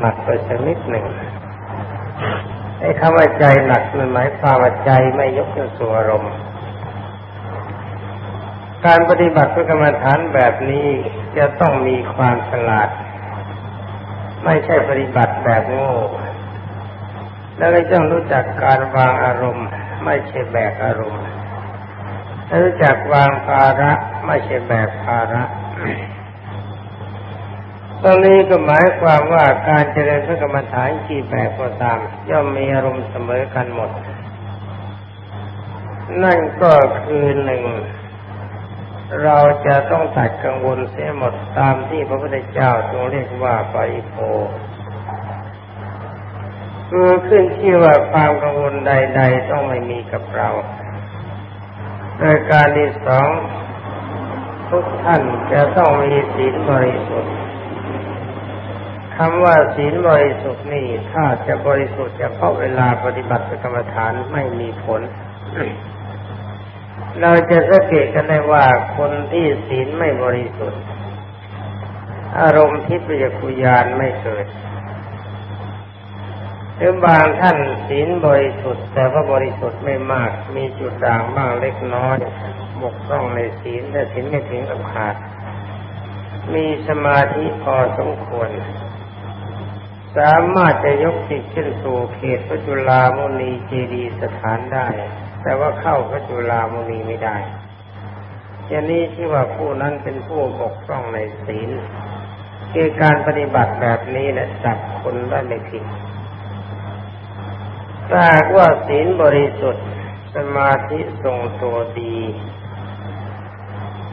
หนักไปสักนิดหนึ่งไอ้คำว่าใจหนักมันหมายความว่าใจไม่ยกขึ้นสู่อารมณ์การปฏิบัติพระกรรมฐานแบบนี้จะต้องมีความฉลาด ไม่ใช่ปฏิบัติแบบโง่แล้วก็ต้องรู้จักการวางอารมณ์ ไม่ใช่แบกอารมณ์รู้จักวางภาระ ไม่ใช่แบกภาระ ตรงนี้ก็หมายความว่าการเจริญพระกรรมฐานกี่แบบก็ตาม ย่อมมีอารมณ์เสมอกันหมด นั่นก็คือหนึ่ง เราจะต้องตัดกังวลเสียหมดตามที่พระพุทธเจ้าทรงเรียกว่าปริโภคือขึ้นที่ว่าความกังวลใด ๆ ต้องไม่มีกับเราโดยการที่สองทุกท่านจะต้องมีศีลบริสุทธิ์ คำว่าศีลบริสุทธิ์นี่ถ้าจะบริสุทธิ์เฉพาะเวลาปฏิบัติกรรมฐานไม่มีผล เราจะสังเกตกันได้ว่าคนที่ศีลไม่บริสุทธิ์ อารมณ์ที่ปิยคุยานไม่เกิดหรือบางท่านศีลบริสุทธิ์แต่ว่าบริสุทธิ์ไม่มาก มีจุดด่างบ้างเล็กน้อยบกพร่องในศีลแต่ศีลไม่ถึงกับขาดมีสมาธิพอสมควร สามารถจะยกจิตขึ้นสู่เขตพระจุลามุนีเจดีสถานได้ แต่ว่าเข้าพระจุลามุนีไม่ได้อย่างนี้ที่ว่าผู้นั้นเป็นผู้บกพร่องในศีลคือการปฏิบัติแบบนี้และจับคนได้ไม่ผิดถ้าว่าศีลบริสุทธิ์สมาธิทรงตัวดี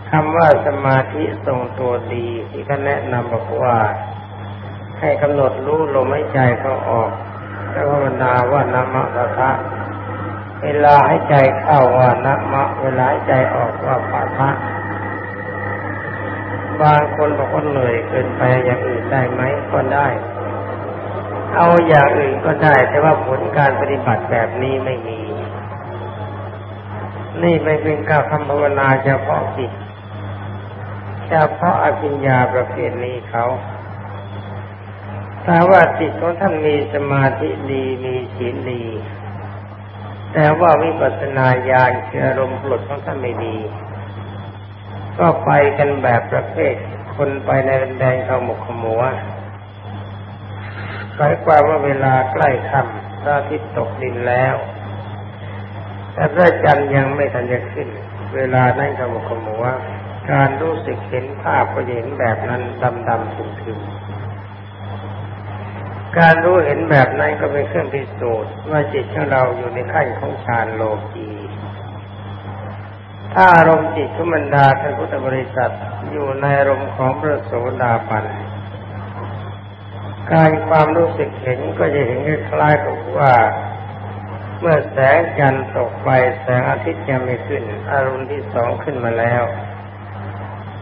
คำว่าสมาธิทรงตัวดีที่เขาแนะนำบอกว่า ให้กำหนดรู้ลมหายใจเข้าออกแล้วภาวนาว่านามะตะทะเวลาให้ใจเข้าว่านามะ เวลาให้ใจออกว่าปะทะบางคนบอกว่าเหนื่อยเกินไปอย่างอื่นได้ไหมก็ได้ เอาอย่างอื่นก็ได้ แต่ว่าผลการปฏิบัติแบบนี้ไม่มี นี่ไม่เป็นการทำภาวนาเฉพาะจิตเฉพาะอภิญญาประเภทนี้เขา ถ้าว่าจิตของท่านมีสมาธิดีมีศีลดี แต่ว่าวิปัสสนาญาณคืออารมณ์ปลดของท่านไม่ดี ก็ไปกันแบบประเภท คนไปในแดงเขาหมกขมัวหมายความว่าเวลาใกล้ค่ำพระอาทิตย์ตกดินแล้ว แต่พระจันทร์ยังไม่ทันจะขึ้น เวลานั้นเขมกขมัวการรู้สึกเห็นภาพก็เห็นแบบนั้นดำๆถึงๆ การรู้เห็นแบบนั้นก็เป็นเครื่องพิสูจน์ว่าจิตของเราอยู่ในขั้นของฌานโลกีถ้าอารมณ์จิตทุมันดาท่านพุทธบริษัทอยู่ในอารมณ์ของพระโสดาบันการความรู้สึกเห็นก็จะเห็นคล้ายกับว่า เมื่อแสงจันทร์ตกไปแสงอาทิตย์ยังไม่ขึ้น อารมณ์ที่สองขึ้นมาแล้ว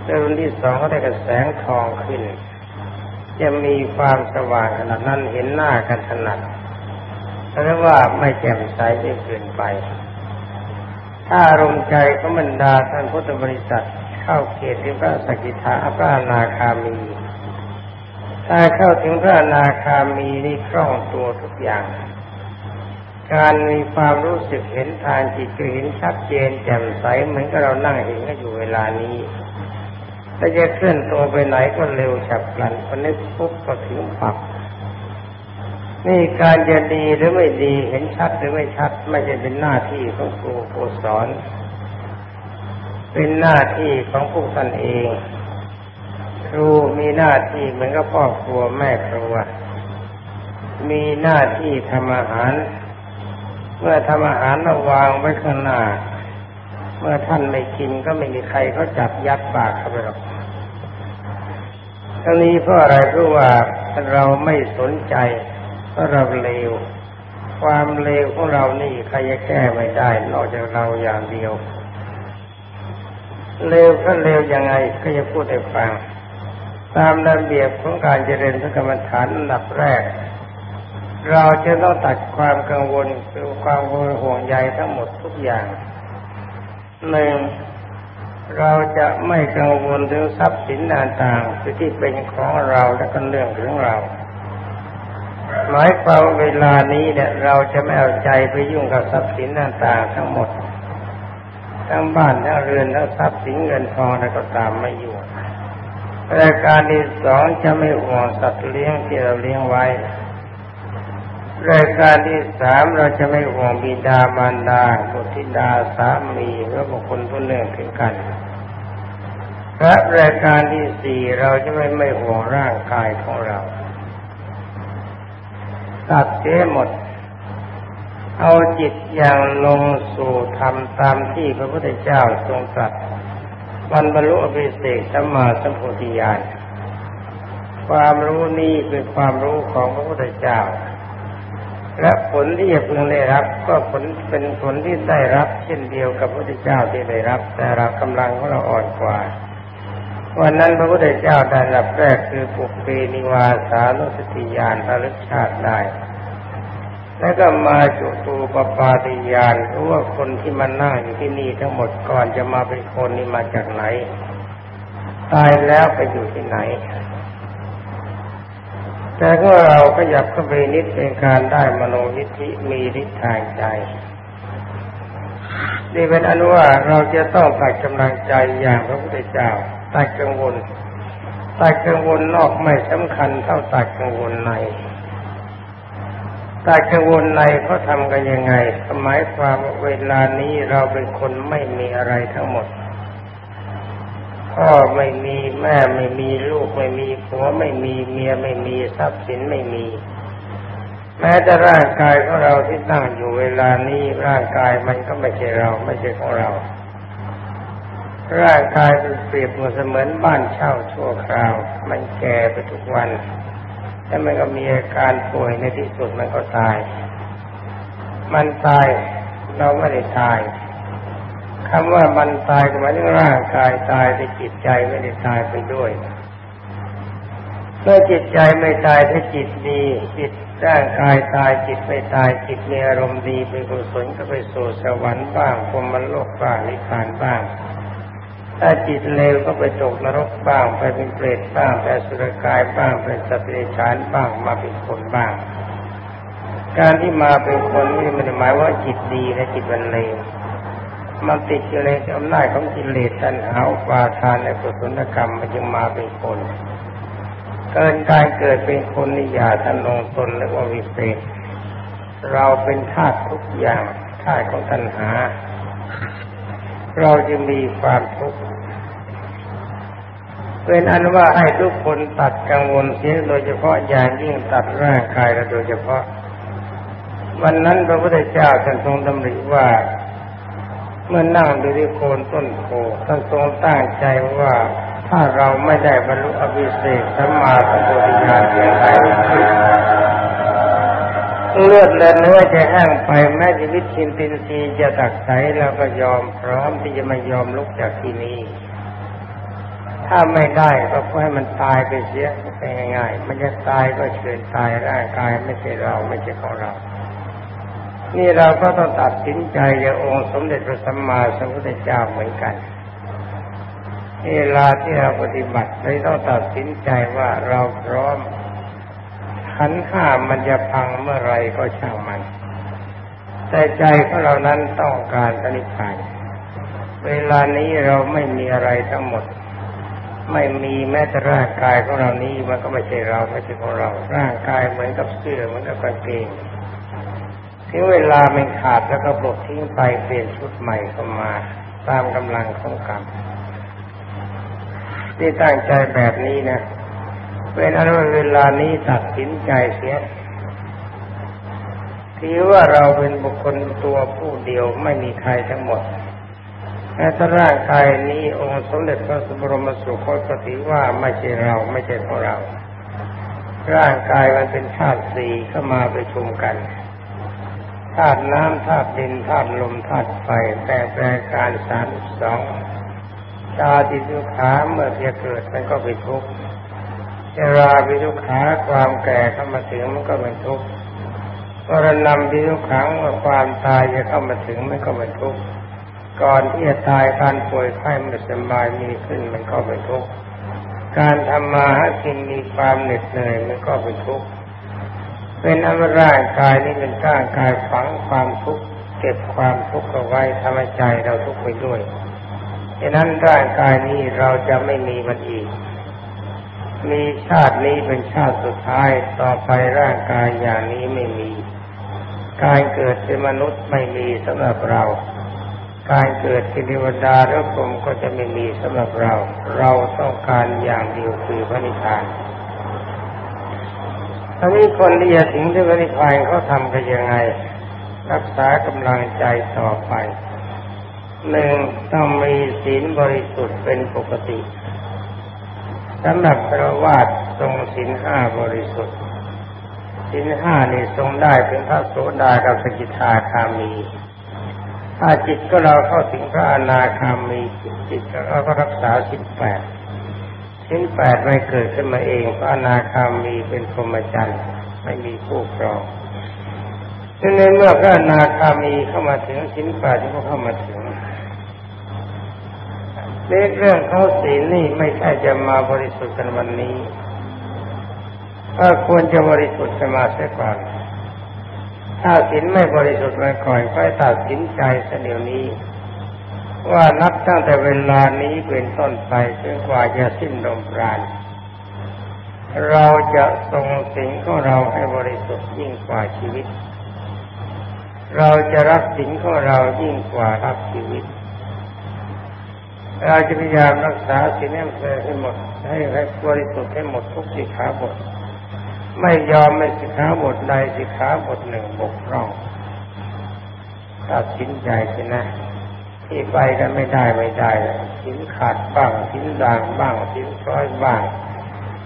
อารมณ์ที่สองก็ได้กับแสงทองขึ้น จะมีความสว่างขนาดนั้นเห็นหน้ากันถนัดเพราะว่าไม่แจ่มใสจนเกินไป ถ้าอารมณ์ใจของบรรดาท่านพุทธบริษัทเข้าเขตที่พระสกิทาพระนาคามี ถ้าเข้าถึงพระนาคามีนี่คล่องตัวทุกอย่าง การมีความรู้สึกเห็นทางจิตก็เห็นชัดเจนแจ่มใสเหมือนกับเรานั่งเห็นกันอยู่เวลานี้ ถ้าจะเคลื่อนตัวไปไหนก็เร็วฉับพลันพอนึกปุ๊บก็ถึงปับนี่การจะดีหรือไม่ดีเห็นชัดหรือไม่ชัด ไม่ใช่เป็นหน้าที่ของครูผู้สอน เป็นหน้าที่ของพวกท่านเอง ครูมีหน้าที่เหมือนกับพ่อครัวแม่ครัว มีหน้าที่ทำอาหาร เมื่อทำอาหารระวางไว้ข้างหน้า เมื่อท่านไม่กินก็ไม่มีใครเขาจับยัดปากเข้าไปหรอกทั้งนี้เพราะอะไรเพราะว่าเราไม่สนใจเพราะเราเลว ความเลวของเรานี่ใครจะแก้ไม่ได้ นอกจากเราอย่างเดียว เลวก็เลวยังไงก็จะพูดให้ฟัง ตามระเบียบของการเจริญพระกรรมฐานอันดับแรก เราจะต้องตัดความกังวลคือความห่วงใยทั้งหมดทุกอย่าง หนึ่งเราจะไม่กังวลถึงทรัพย์สินต่างๆที่เป็นของเราและก็เรื่องของเรา หมายความเวลานี้เนี่ยเราจะไม่เอาใจไปยุ่งกับทรัพย์สินต่างๆทั้งหมด ทั้งบ้านทั้งเรือนทั้งทรัพย์สินเงินทองอะไรก็ตามไม่อยุ่รายการที่สองจะไม่ห่วงสัตว์เลี้ยงที่เราเลี้ยงไว้ รายการที่สามเราจะไม่ห่วงบิดามารดาบุตรธิดาสามีหรือบุคคลผู้เนื่องถึงกันและรายการที่สี่เราจะไม่ไม่ห่วงร่างกายของเรา ตัดเสียหมด เอาจิตอย่างลงสู่ธรรมตามที่พระพุทธเจ้าทรงตรัสวันบรรลุอภิเศษสัมมาสัมโพธิญาณความรู้นี้เป็นความรู้ของพระพุทธเจ้า และผลที่จะพึงได้รับ ก็ผลเป็นผลที่ได้รับ เช่นเดียวกับพระพุทธเจ้าที่ได้รับ แต่เรากำลังของเราอ่อนกว่า วันนั้นพระพุทธเจ้าได้รับแรกคือปุกเปนิวาสานุสติญาณระลึกชาติได้ แล้วก็มาจุตูปปาติญาณรู้ว่าคนที่มานั่งอยู่ที่นี่ทั้งหมดก่อนจะมาเป็นคนนี่มาจากไหน ตายแล้วไปอยู่ที่ไหน แต่ก็เราก็ยากเข้าไปนิดเป็นการได้มโนยิทธิมีฤทธิ์ทางใจนี่เป็นอนุว่าเราจะต้องตัดกำลังใจอย่างพระพุทธเจ้าตัดกังวลตัดกังวลนอกไม่สำคัญเท่าตัดกังวลในตัดกังวลในเขาทำกันยังไงหมายความเวลานี้เราเป็นคนไม่มีอะไรทั้งหมด พ่อไม่มีแม่ไม่มีลูกไม่มีผัวไม่มีเมียไม่มีทรัพย์สินไม่มี แม้แต่ร่างกายของเราที่ตั้งอยู่เวลานี้ร่างกายมันก็ไม่ใช่เราไม่ใช่ของเรา ร่างกายเป็นเปรียบเหมือนเสมือนบ้านเช่าชั่วคราว มันแก่ไปทุกวันแล้วมันก็มีอาการป่วยในที่สุดมันก็ตาย มันตายเราไม่ได้ตาย คำว่ามันตายก็หมายถึงร่างกายตายแต่จิตใจไม่ได้ตายไปด้วยเมื่อจิตใจไม่ตายถ้าจิตดีจิตร่างกายตายจิตไม่ตายจิตมีอารมณ์ดีเป็นกุศลก็ไปสู่สวรรค์บ้างพรมโลกบ้างนิพพานบ้าง ถ้าจิตเลวก็ไปตกนรกบ้าง ไปเป็นเปรตบ้างไปสุรกายบ้างเป็นสัตว์เดรัจฉานบ้างมาเป็นคนบ้าง การที่มาเป็นคนนี่ไม่ได้หมายว่าจิตดีและจิตมันเลว มันติดอยู่ในอำนาจของกิเลสตัณหาอุปาทานและกุศลกรรมมันจึงมาเป็นคน เกินการเกิดเป็นคนนิยาทนลงตนและว่าวิเศษ เราเป็นธาตุทุกอย่างธาตุของตัณหา เราจะมีความทุกข์เป็นอันว่าให้ทุกคนตัดกังวลเสียโดยเฉพาะอย่างยิ่งตัดร่างกายและโดยเฉพาะวันนั้นพระพุทธเจ้าท่านทรงดำริว่า เมื่อนั่งดูที่โคนต้นโพท่านทรงตั้งใจว่าถ้าเราไม่ได้บรรลุอภิเศษสัมมาสัมพุทธญาณเพียงใดเลือดและเนื้อจะแห้งไปแม้ชีวิตชินตินซีจะตักใสเราก็ยอมพร้อมที่จะไม่ยอมลุกจากที่นี้ถ้าไม่ได้ก็ให้มันตายไปเสียไปง่ายๆ มันจะตายก็เชิญตายร่างกายไม่ใช่เราไม่ใช่ของเรา นี่เราก็ต้องตัดสินใจอย่างองค์สมเด็จพระสัมมาสัมพุทธเจ้าเหมือนกันเวลาที่เราปฏิบัติเราต้องตัดสินใจว่าเราพร้อมขันห้ามันจะพังเมื่อไรก็ช่างมัน แต่ใจของเรานั้นต้องการปณิพานเวลานี้เราไม่มีอะไรทั้งหมด ไม่มีแม้แต่ร่างกายของเรานี้มันก็ไม่ใช่เราไม่ใช่ของเรา ร่างกายเหมือนกับเสื้อเหมือนกับกางเกง ถึงเวลามันขาดแล้วก็ปลดทิ้งไปเปลี่ยนชุดใหม่เข้ามา ตามกำลังของกรรมที่ตั้งใจแบบนี้นะเป็นอันว่าเวลานี้ตัดสินใจเสียถือว่าเราเป็นบุคคลตัวผู้เดียวไม่มีใครทั้งหมดแม้ถ้าร่างกายนี้องค์สมเด็จพระสุบรมสุคตก็ถือว่าไม่ใช่เราไม่ใช่ของเรา ร่างกายมันเป็นธาตุสี่เข้ามาประชุมกัน ธาตุน้ำธาตุดินธาตุลมธาตุไฟแต่แปลการสามสองชาติทุขาเมื่อจะเกิดมันก็เป็นทุกข์ชราวิทุขาความแก่เข้ามาถึงมันก็เป็นทุกข์มรณะวิทุขังว่าความตายจะเข้ามาถึงมันก็เป็นทุกข์ก่อนที่จะตายการป่วยไข้ไม่สบายมีขึ้นมันก็เป็นทุกข์การทำมาหากินมีความเหน็ดเหนื่อยมันก็เป็นทุกข์ เป็นอันาร่างกายนี้เป็นร่างกายฝังความทุกข์เก็บความทุกข์เอาไว้ทำให้ใจเราทุกข์ไปด้วยดังนั้นร่างกายนี้เราจะไม่มีมันอีก มีชาตินี้เป็นชาติสุดท้ายต่อไปร่างกายอย่างนี้ไม่มี การเกิดเป็นมนุษย์ไม่มีสำหรับเรา การเกิดเป็นเทวดาหรือพรหมก็จะไม่มีสำหรับเรา เราต้องการอย่างเดียวคือพระนิพพาน ทีนี้คนที่จะถึงที่พระนิพพานเขาทำกันยังไง รักษากำลังใจต่อไปหนึ่งต้องมีศีลบริสุทธิ์เป็นปกติสำหรับพระวาดทรงศีลห้าบริสุทธิ์ศีลห้านี่ทรงได้เป็นพระโสดากับสกิทาคามี ถ้าจิตก็เราเข้าถึงพระอนาคามีจิตเราก็รักษาสิบแปด สิบแปดไม่เกิดขึ้นมาเองพระอนาคามีเป็นพรหมจรรย์ไม่มีผู้ครองดังนั้นเมื่อพระอนาคามีเข้ามาถึงสินแปดที่เขาเข้ามาถึงเรื่องเขาศีลนี่ไม่ใช่จะมาบริสุทธิ์กันวันนี้ก็ควรจะบริสุทธิ์สมาเสียก่อนถ้าศีลไม่บริสุทธิ์มาก่อนก็ตัดสินใจเสียเดี๋ยวนี้ ว่านับตั้งแต่เวลานี้เป็นต้นไปจนกว่าจะสิ้นลมปราณเราจะทรงสิ่งของเราให้บริสุทธิ์ยิ่งกว่าชีวิต เราจะรักสิ่งของเรายิ่งกว่ารักชีวิต เราจะพยายามรักษาสิ่งนี้ให้หมดให้ให้บริสุทธิ์ให้หมดทุกสิขาบท ไม่ยอมไม่สิขาบทใดสิขาบทหนึ่งบกพร่องตัดสินใจสินะ ที่ไปกันไม่ได้ไม่ได้สินขาดบ้างสินด่างบ้างสินช้อยบ้าง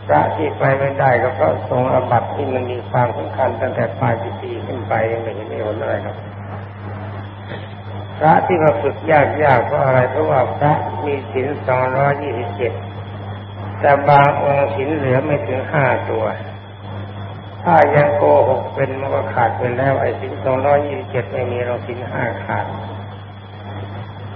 พระที่ไปไม่ได้ก็เพราะทรงอบัตที่มันมีความสำคัญตั้งแต่ปลายปีขึ้นไปยังไม่เห็นไม่ผลอะไรครับพระที่มาฝึกยากๆเพราะอะไรเพราะว่าพระมีสินสองร้อยี่สิบเจ็ดแต่บางองค์สินเหลือไม่ถึงห้าตัว ถ้ายังโกหกเป็นมันก็ขาดไปแล้วไอ้สินสองร้อยยี่สิบเจ็ดไม่มีเราสินห้าขาด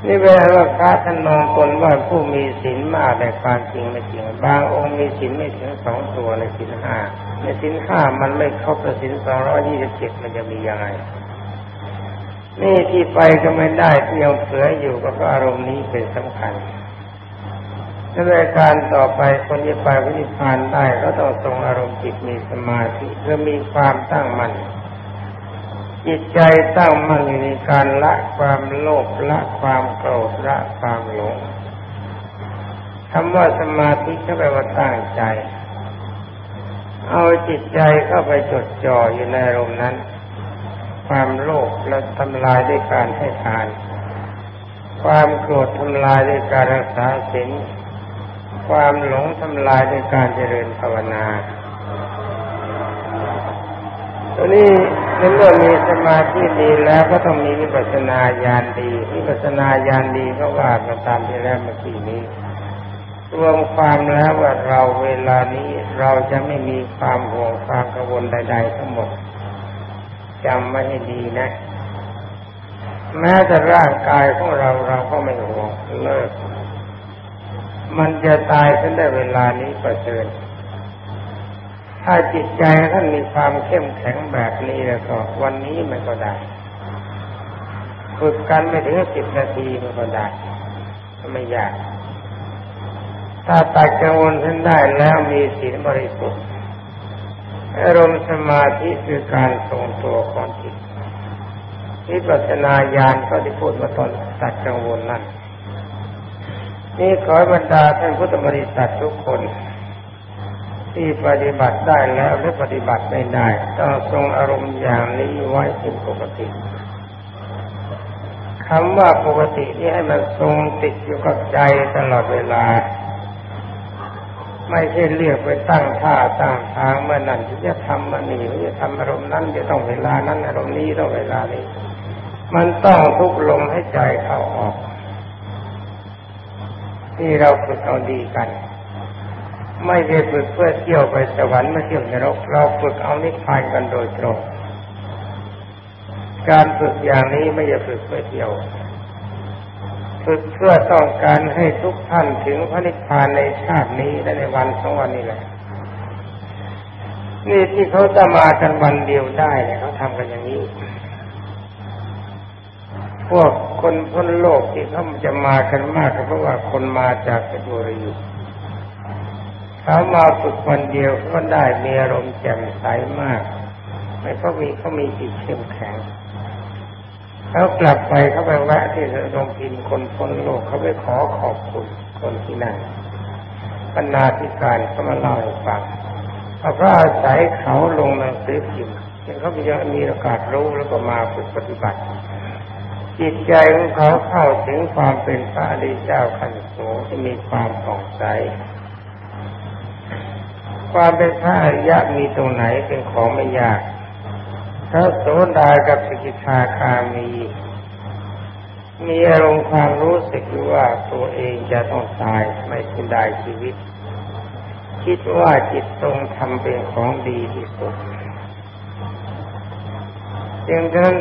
นี่แปลว่าพระท่านมองตนว่าผู้มีศีลมากแต่ความจริงไม่จริงบางองค์มีศีลไม่ถึงสองตัวในศีลห้าในศีลห้ามันไม่ครบศีลสองร้อยี่สิบเจ็ดมันจะมียังไงนี่ที่ไปก็ไม่ได้ที่ยังเสืออยู่ก็อารมณ์นี้เป็นสำคัญในรายการต่อไปคนที่ไปวิญญาณได้ก็ต้องทรงอารมณ์จิตมีสมาธิเพื่อมีความตั้งมั่น จิตใจตั้งมั่นในการละความโลภละความโกรธละความหลงคำว่าสมาธิก็แปลว่าตั้งใจ เอาจิตใจเข้าไปจดจ่ออยู่ในอารมนั้น ความโลภแล้วทำลายด้วยการให้ทาน ความโกรธทำลายด้วยการรักษาศีลความหลงทำลายด้วยการเจริญภาวนาตัวนี้ ในเมื่อมีสมาธิดีแล้วก็ต้องมีวิปัสนาญาณดีวิปัสนาญาณดีก็ว่ามาตามที่แล้วเมื่อกี้นี้ รวมความแล้วว่าเราเวลานี้เราจะไม่มีความห่วงความกังวลใด ๆ ทั้งหมดจำไม่ให้ดีนะ แม้แต่ร่างกายของเราเราก็ไม่ห่วงเลิก มันจะตายขึ้นได้เวลานี้ประเสริฐ ถ้าจิตใจท่านมีความเข้มแข็งแบบนี้แล้วก็ วันนี้มันก็ได้ฝึกกันไม่ถึงสิบนาทีมันก็ได้ไม่ยาก ถ้าตัดกังวลท่านได้แล้วมีศีลบริสุทธิ์อารมณ์สมาธิคือการทรงตัวของจิตวิปัสสนาญาณก็ที่พูดมาตอนตัดกังวลนั่นนี่ขอบรรดาท่านพุทธบริษัททุกคน ที่ปฏิบัติได้แล้วหรือปฏิบัติไม่ได้ ต้องทรงอารมณ์อย่างนี้ไว้เป็นปกติคำว่าปกตินี่ให้มันทรงติดอยู่กับใจตลอดเวลา ไม่ใช่เรียกไปตั้งท่าตั้งทางเมื่อนั้นจะทำมันนี่จะทำอารมณ์นั้นจะต้องเวลานั้นอารมณ์นี้ต้องเวลานี้ มันต้องทุกลมให้ใจเข้าออก ที่เราฝึกเอาดีกัน ไม่ได้ฝึกเพื่อเที่ยวไปสวรรค์มาเที่ยวนรกเราฝึกเอานิพพานกันโดยตรง การฝึกอย่างนี้ไม่ใช่ฝึกเพื่อเที่ยว ฝึกเพื่อต้องการให้ทุกท่านถึงพระนิพพานในชาตินี้และในวันสองวันนี้แหละนี่ที่เขาจะมากันวันเดียวได้เนี่ยเขาทำกันอย่างนี้ พวกคนพ้นโลกที่เขาจะมากันมากก็เพราะว่าคนมาจากเพชรบุรี เขามาฝึกวันเดียวก็ได้มีอารมณ์แจ่มใสมากไม่เขามีเขามีจิตเข้มแข็งเขากลับไปเขาไปแวะที่โรงพิมพ์คนพ้นโลกเขาไปขอขอบคุณคนที่นั่นบรรณาธิการเขามาเล่าให้ฟังเขาก็อาศัยเขาลงหนังสือพิมพ์ยังเขายังมีโอกาสรู้แล้วก็มาฝึกปฏิบัติ จิตใจของเขาเข้าถึงความเป็นพระอริยเจ้าขั้นสูงที่มีความผ่องใส ความเป็นพระอริยะมีตรงไหนเป็นของไม่ยากพระโสดากับสกิทาคามี มีอารมณ์ความรู้สึกว่าตัวเองจะต้องตายไม่สิ้นได้ชีวิต คิดว่าจิตตรงทำเป็นของดีที่สุดจึงนั้น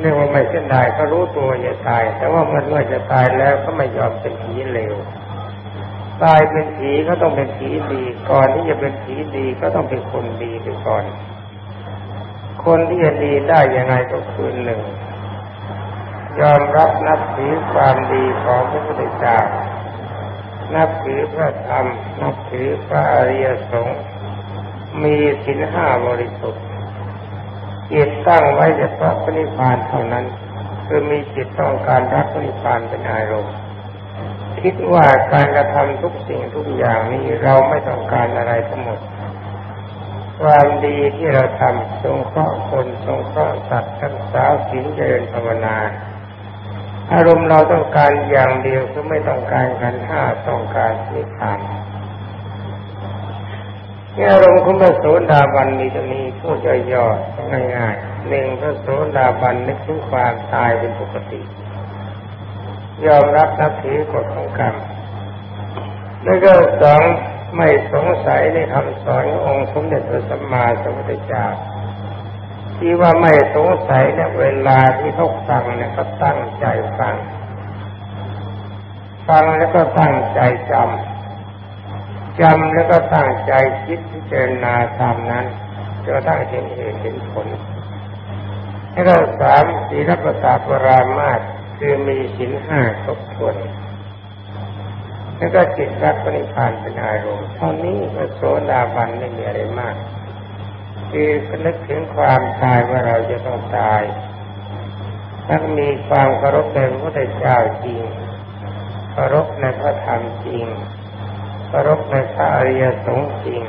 เรียกว่าไม่เส้นได้ก็รู้ตัวจะตาย แต่ว่ามันเมื่อจะตายแล้วก็ไม่ยอมเป็นผีเลว ตายเป็นผีก็ต้องเป็นผีดี ก่อนที่จะเป็นผีดีก็ต้องเป็นคนดีไปก่อน คนที่จะดีได้ยังไงก็คือหนึ่งยอมรับนับถือความดีของพระพุทธเจ้า นับถือพระธรรม นับถือพระอริยสงฆ์ มีศีลห้าบริสุทธิ์จิตตั้งไว้เฉพาะพระนิพพานเท่านั้น คือมีจิตต้องการรักนิพพานเป็นอารมณ์ คิดว่าการกระทำทุกสิ่งทุกอย่างนี้เราไม่ต้องการอะไรทั้งหมด ความดีที่เราทำสงเคราะห์คนสงเคราะห์สัตว์รักษาศีลเจริญภาวนา อารมณ์เราต้องการอย่างเดียวคือไม่ต้องการกันห้าต้องการนิพพานนี่อารมณ์ของพระโสดาบันมีตรงนี้พูดย่อๆง่ายๆหนึ่งพระโสดาบันนึกถึงความตายเป็นปกติ ยอมรับนับถือกฎของกรรมแล้วก็สองไม่สงสัยในคำสอนองค์สมเด็จพระสัมมาสัมพุทธเจ้าที่ว่าไม่สงสัยเนี่ยเวลาที่เขาฟังเนี่ยก็ตั้งใจฟัง ฟังแล้วก็ตั้งใจจำจำแล้วก็ตั้งใจคิดพิจารณาตามนั้นจนตั้งเห็นเหตุเห็นผลแล้วก็สามสีรัปตาปรามาต คือมีสินห้าครบถ้วนแล้วก็จิตรักปณิพานเป็นอารมณ์เท่านี้พระโสดาบันไม่มีอะไรมากคือนึกถึงความตายว่าเราจะต้องตายถ้ามีความเคารพในพระพุทธเจ้าจริงเคารพในพระธรรมจริงเคารพในพระอริยสงฆ์จริง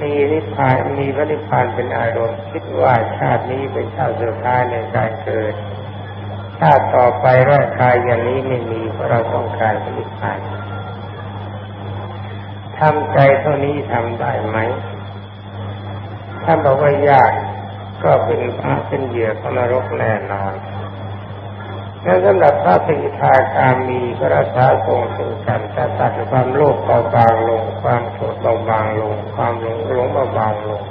มีนิพพานมีพระนิพพานเป็นอารมณ์คิดว่าชาตินี้เป็นชาติสุดท้ายในการเกิด ถ้าต่อไปร่างกายอย่างนี้ไม่มีเพราะเราต้องการผลิตภัณฑ์ทำใจเท่านี้ทำได้ไหม ถ้าบอกว่ายากก็เป็นพระเป็นเหยื่อของนรกแน่นอนนั้นสำหรับพระสิทธาการมีพระราชาทรงสึงกันจะตัดความโลภเบาบางลง ความโกรธเบาบางลง ความหลงหลงเบาบางลง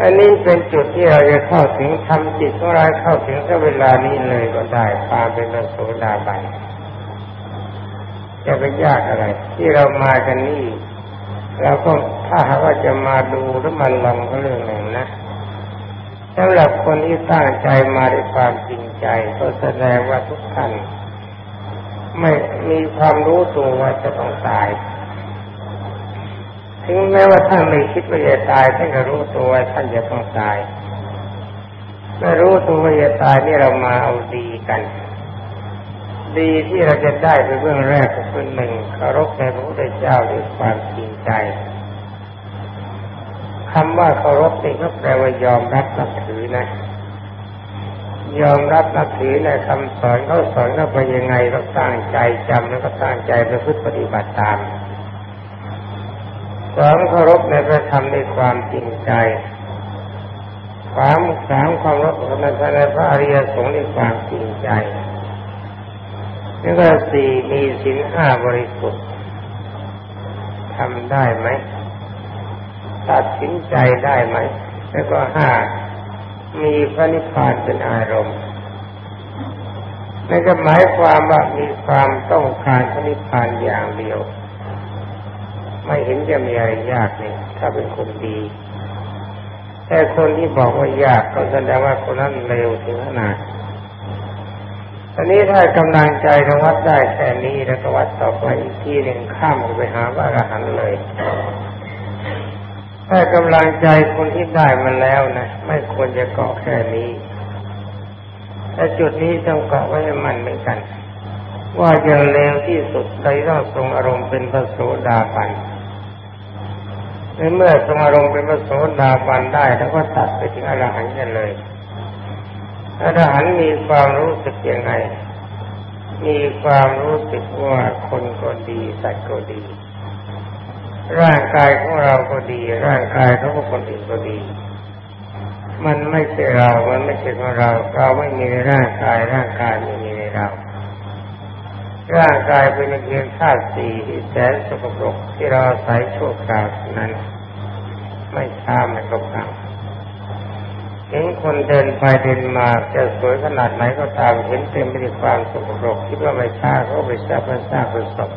อันนี้เป็นจุดที่เราจะเข้าถึงทำจิตของเราเข้าถึงถ้าเวลานี้เลยก็ได้ตามเป็นพระโสดาบันจะไปยากอะไร ที่เรามากันนี่เราก็ถ้าหากว่าจะมาดูหรือมาลองก็เรื่องหนึ่งนะสำหรับคนที่ตั้งใจมาด้วยความจริงใจ ก็แสดงว่าทุกท่านไม่มีความรู้ตัวว่าจะต้องตาย ถึงแม้ว่าท่านไม่คิดว่าจะตายท่านก็รู้ตัวว่าท่านจะต้องตายเมื่อรู้ตัวว่าจะตายนี่เรามาเอาดีกัน ดีที่เราจะได้เป็นเบื้องแรกก็คือหนึ่งเคารพในพระพุทธเจ้าด้วยความจริงใจคำว่าเคารพนี่ก็แปลว่ายอมรับนับถือนะ ยอมรับนับถือในคำสอนเขาสอนเราไปยังไงเราตั้งใจจำแล้วก็ตั้งใจประพฤติปฏิบัติตาม สองเคารพในพระธรรมในความจริงใจสามสามความรักในพระในพระอริยสงฆ์ในความจริงใจแล้วก็สี่มีสินห้าบริสุทธิ์ทำได้ไหมตัดสินใจได้ไหม แล้วก็ห้ามีพระนิพพานเป็นอารมณ์นั่นก็หมายความว่ามีความต้องการพระนิพพานอย่างเดียว ไม่เห็นจะมีอะไรยากเลยถ้าเป็นคนดี แต่คนที่บอกว่ายากก็แสดงว่าคนนั้นเร็วถึงขนาดตอนนี้ถ้ากำลังใจเราวัดได้แค่นี้แล้วก็วัดต่อไปอีกทีหนึ่งข้ามไปหาว่าอรหันเลย ถ้ากำลังใจคนที่ได้มาแล้วนะไม่ควรจะเกาะแค่นี้แต่จุดนี้ต้องเกาะไว้ให้มันเหมือนกัน ว่าจะเร็วที่สุดใดต้องทรงอารมณ์เป็นพระโสดาบัน ในเมื่อทรงอารมณ์เป็นพระโสดาบันได้แล้วก็ตัดไปถึงอรหันต์กันเลยอรหันต์มีความรู้สึกยังไง มีความรู้สึกว่าคนก็ดีสัตว์ก็ดี ร่างกายของเราก็ดี ร่างกายของคนอื่นก็ดี มันไม่ใช่เรา มันไม่ใช่ของเรา เราไม่มีในร่างกาย ร่างกายไม่มีในเรา ร่างกายเป็นเพียงธาตุสี่ที่แสนสกปรกที่เราใส่ชั่วคราวนั้น ไม่ช้าไม่ก็พังเห็นคนเดินไปเดินมาจะสวยขนาดไหนก็ตามเห็นเต็มไปด้วยความสกปรกคิดว่าไม่ช้าก็ไปทราบไปทราบไปสอบ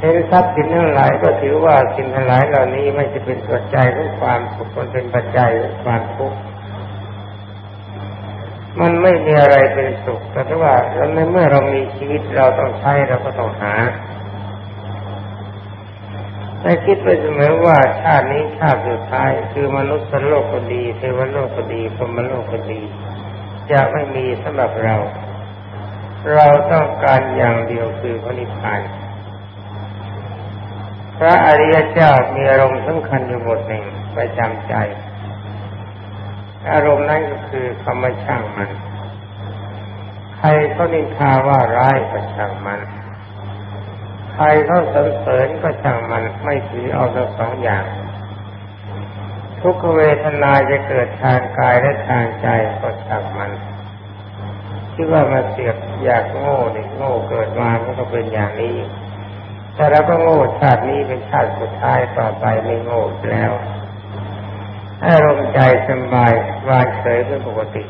เห็นทรัพย์สินทั้งหลายก็ถือว่าสิ่งทั้งหลายเหล่านี้ไม่จะเป็นปัจจัยของความสุขมันเป็นปัจจัยของความทุกข์ มันไม่มีอะไรเป็นสุข แต่ถ้าว่าในเมื่อเรามีชีวิตเราต้องใช้เราก็ต้องหาแต่คิดไปเสมอว่าชาตินี้ชาติสุดท้าย คือมนุษย์โลกก็ดีเทวโลกก็ดีพรมโลกก็ดี จะไม่มีสำหรับเรา เราต้องการอย่างเดียวคือพระนิพพานพระอริยเจ้ามีอารมณ์สำคัญอยู่หมดหนึ่งประจำใจ อารมณ์นั้นก็คือคำว่าช่างมัน ใครเขานินทาว่าร้ายก็ช่างมัน ใครเขาสรรเสริญก็ช่างมันไม่ถือเอาทั้งสองอย่าง ทุกเวทนาจะเกิดทางกายและทางใจก็ช่างมันคิดว่ามาเสียบอยากโง่เนี่ยโง่เกิดมามันก็เป็นอย่างนี้ แต่เราก็โง่ชาตินี้เป็นชาติสุดท้ายต่อไปไม่โง่แล้ว ให้ลมใจสบายวางเฉยเป็นปกติ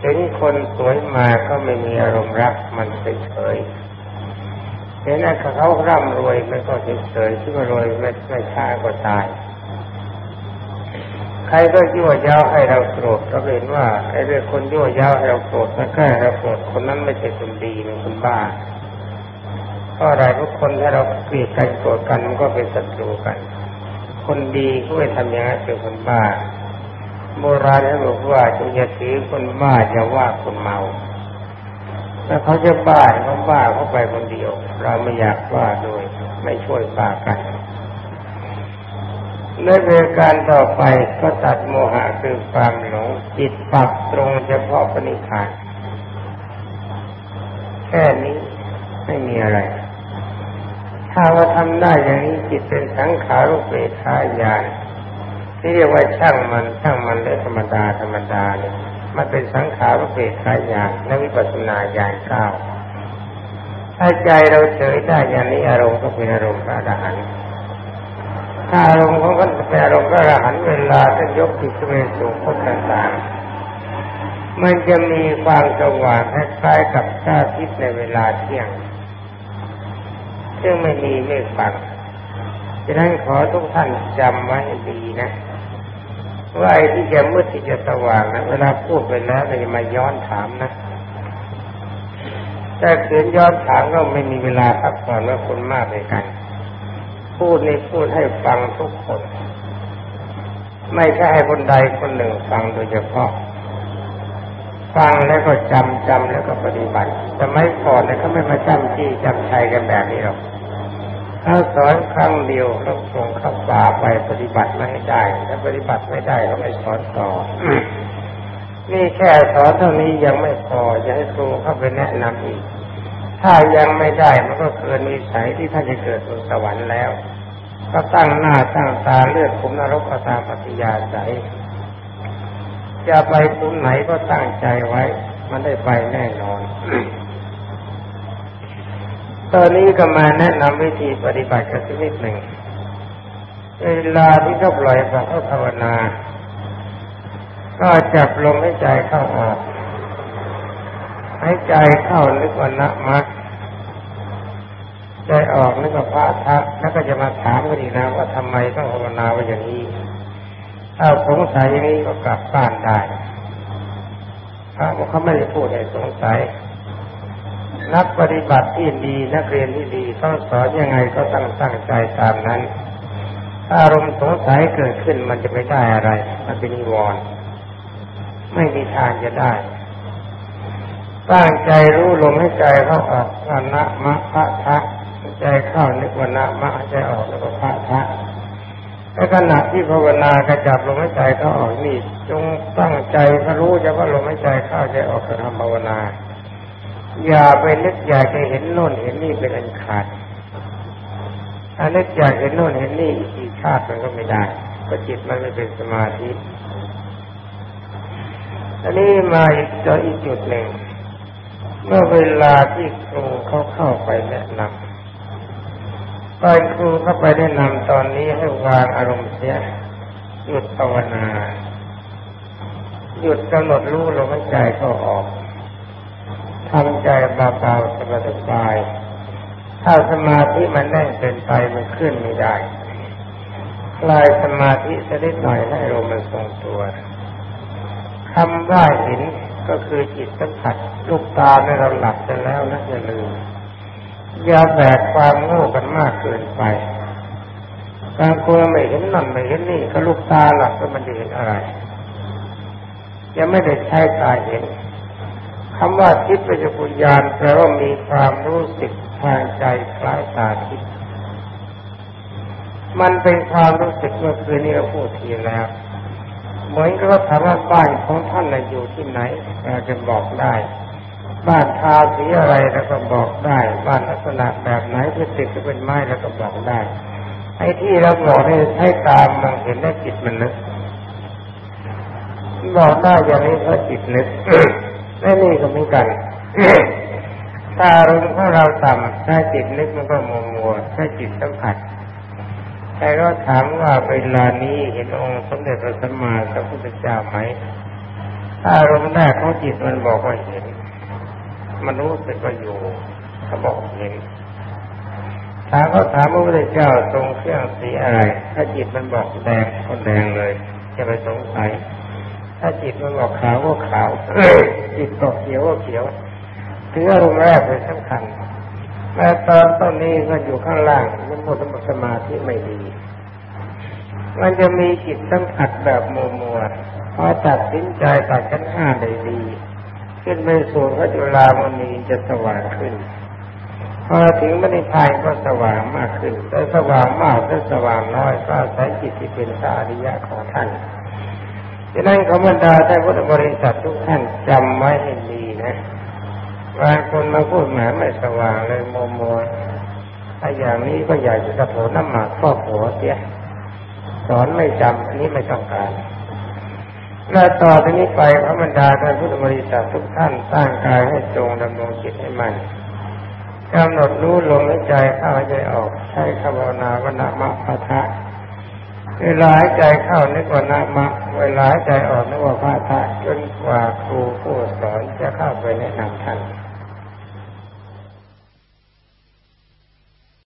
เห็นคนสวยมาก็ไม่มีอารมณ์รักมันเฉยเห็นว่าเขาร่ำรวยมันก็เฉยที่ว่ารวยไม่ไม่ช้าก็ตาย ใครก็ยั่วย้าให้เราโกรธเราเห็นว่าไอ้เรื่องคนยั่วย้าให้เราโกรธนั่นก็เราโกรธคนนั้นไม่ใช่คนดีเป็นคนบ้าเพราะอะไรทุกคนถ้าเราเกลียดกันโกรธกันมันก็เป็นศัตรูกัน คนดีก็ไม่ทำอย่างนั้นเป็นคนบ้าโบราณเขาบอกว่าจงอย่าถือคนบ้าจะว่าคนเมาถ้าเขาจะบ้าเขาบ้าเขาไปคนเดียว เราไม่อยากบ้าด้วยไม่ช่วยบ้ากันในเวการต่อไปก็ตัดโมหะคือความหลงจิตปักตรงเฉพาะปณิพานแค่นี้ไม่มีอะไร ถ้าว่าทำได้อย่างนี้จิตเป็นสังขารุเปทายานที่เรียกว่าช่างมันช่างมันเลยธรรมดาธรรมดาเนี่ยมันเป็นสังขารเปรตขายานและวิปัสสนาญาณเก้าถ้าใจเราเฉยได้อย่างนี้อารมณ์ก็เป็นอารมณ์พระอรหันต์ถ้าอารมณ์ของมันเป็นอารมณ์พระอรหันต์เวลาท่านยกจิตไปสู่พจต่างมันจะมีความสว่างคล้ายๆกับชาติในเวลาเที่ยง ซึ่งไม่มีเมฆบังฉะนั้นขอทุกท่านจำไว้ดีนะว่าไอ้ที่จะมืดที่จะสว่างนะเวลาพูดไปแล้วเราจะมาย้อนถามนะแต่เขียนย้อนถามก็ไม่มีเวลาพักผ่อนว่าคนมากเลยกัน พูดในพูดให้ฟังทุกคน ไม่ใช่ให้คนใดคนหนึ่งฟังโดยเฉพาะ ฟังแล้วก็จำจำแล้วก็ปฏิบัติ แต่ไม่ก่อนเนี่ยเขาไม่มาจำที่จำชัยกันแบบนี้หรอกถ้าสอนครั้งเดียวเราส่งเข้าป่าไปปฏิบัติไม่ได้ ถ้าปฏิบัติไม่ได้เราไม่สอนต่อ นี่แค่สอนเท่านี้ยังไม่พอจะให้ครูเข้าไปแนะนำอีก ถ้ายังไม่ได้มันก็เกินวิสัยที่ท่านจะเกิดบนสวรรค์แล้ว ก็ตั้งหน้าตั้งตาเลือดขุมนรกตามปฏิยาใจจะไปคุมไหนก็ตั้งใจไว้ มันได้ไปแน่นอน ตอนนี้ก็มาแนะนำวิธีปฏิบัติกันสักนิดหนึ่งเวลาที่เขาปล่อยพระภาวนา ก็จับลมให้ใจเข้าออก ให้ใจเข้านึกว่านะมักใจออกนึกว่าพระทะแล้วก็จะมาถามกันอีกนะว่าทำไมต้องภาวนาว่าอย่างนี้ถ้าสงสัยอย่างนี้ก็กลับบ้านได้พระเขาไม่ได้พูดให้สงสัย นักปฏิบัติที่ดีนักเรียนที่ดีต้องสอนยังไงก็ตั้งตั้งใจตามนั้น ถ้าอารมณ์สงสัยเกิดขึ้นมันจะไม่ได้อะไร มันเป็นนิวรณ์ไม่มีทางจะได้ตั้งใจรู้ลมให้ใจเข้าออกวันนะมะพะทะใจเข้านึกวันะมะใจออกแล้วก็พะทะในขณะที่ภาวนากระจับลมหายใจเข้าออกนี่ จงตั้งใจก็รู้จะว่าลมหายใจเข้าใจออกกระทำภาวนา อย่าไปนึกอยากจะเห็นโน่นเห็นนี่เป็นอันขาดถ้านึกอยากเห็นโน่นเห็นนี่อีกชาติมันก็ไม่ได้เพราะจิตมันไม่เป็นสมาธิอันนี้มาอีกจออีกจุดหนึ่งเมื่อเวลาที่ครูเขาเข้าไปแนะนำตอนครูเข้าไปแนะนำตอนนี้ให้วางอารมณ์เสียหยุดภาวนาหยุดกำหนดรู้ลมหายใจเข้าออก ทำใจเบาๆสบายๆถ้าสมาธิมันแน่นเกินไปมันขึ้นไม่ได้คลายสมาธิจะได้หน่อยให้ลมมันทรงตัวคำว่าเห็นก็คือจิตสัมผัสลูกตาในเราหลับไปแล้วนะอย่าลืมอย่าแบกความโง่กันมากเกินไปบางคนไม่เห็นนั่นไม่เห็นนี่ก็ลูกตาหลับก็มันจะเห็นอะไรยังไม่ได้ใช้ตาเห็น คำว่าทิพยจุญญาณแปลว่ามีความรู้สึกทางใจคล้ายตาทิพย์มันเป็นความรู้สึกเมื่อคืนนี้เราพูดทีแล้ว เหมือนกับว่าถามว่าบ้านของท่านอยู่ที่ไหนเราจะบอกได้ บ้านทาสีอะไรแล้วก็บอกได้ บ้านลักษณะแบบไหนที่ติดจะเป็นไม้แล้วก็บอกได้ ไอ้ที่เราบอกให้ให้ตามมันเห็นได้จิตมันนึกบอกได้อย่างนี้เพราะจิตนึก และนี่ก็เหมือนกันถ้าอารมณ์ของเราต่ำถ้าจิตนึกมันก็มัวมัวถ้าจิตสัมผัสแต่ก็ถามว่าเวลานี้เห็นองค์สมเด็จพระสัมมาสัมพุทธเจ้าไหมถ้าอารมณ์แรกของจิตมันบอกว่าเห็น มันรู้สึกว่าอยู่เขาบอกเห็นถามเขาถามว่าพระเจ้าทรงเครื่องสีอะไร ถ้าจิตมันบอกแดงก็แดงเลยจะไปสงสัย ถ้าจิตมันบอกขาวก็ขาว จิตบอกเขียวก็เขียวถืออารมณ์แรกเป็นสำคัญแม้ตอนต้นนี้ก็อยู่ข้างล่างมันหมดสมาธิไม่ดี มันจะมีจิตสัมผัสแบบมัวมัวพอตัดสินใจตัดชั้นห้าได้ดี ขึ้นไปสู่พระจุลามณีจะสว่างขึ้น พอถึงมณีพายก็สว่างมากขึ้นแต่สว่างมากหรือสว่างน้อยก็ใช้จิตที่เป็นสาริยะของท่าน ดังนั้นขบรรดาท่านพุทธบริษัททุกท่านจำไว้ให้ดีนะบางคนมาพูดแหมไม่สว่างเลยโมโมถ้าอย่างนี้ก็อยากจะกระโถนน้ำหมากครอบหัวเสียสอนไม่จำอันนี้ไม่ต้องการและต่อจากนี้ไปพระบรรดาท่านพุทธบริษัททุกท่านตั้งกายให้ตรงดำรงจิตให้มันกำหนดรู้ลมหายใจเข้าใจออกใช้คำภาวนาวนามะพะทะ เวลาหายใจเข้านึกว่านามะ เวลาหายใจออกนึกว่าพระทะจนกว่าครูผู้สอนจะเข้าไปแนะนำท่าน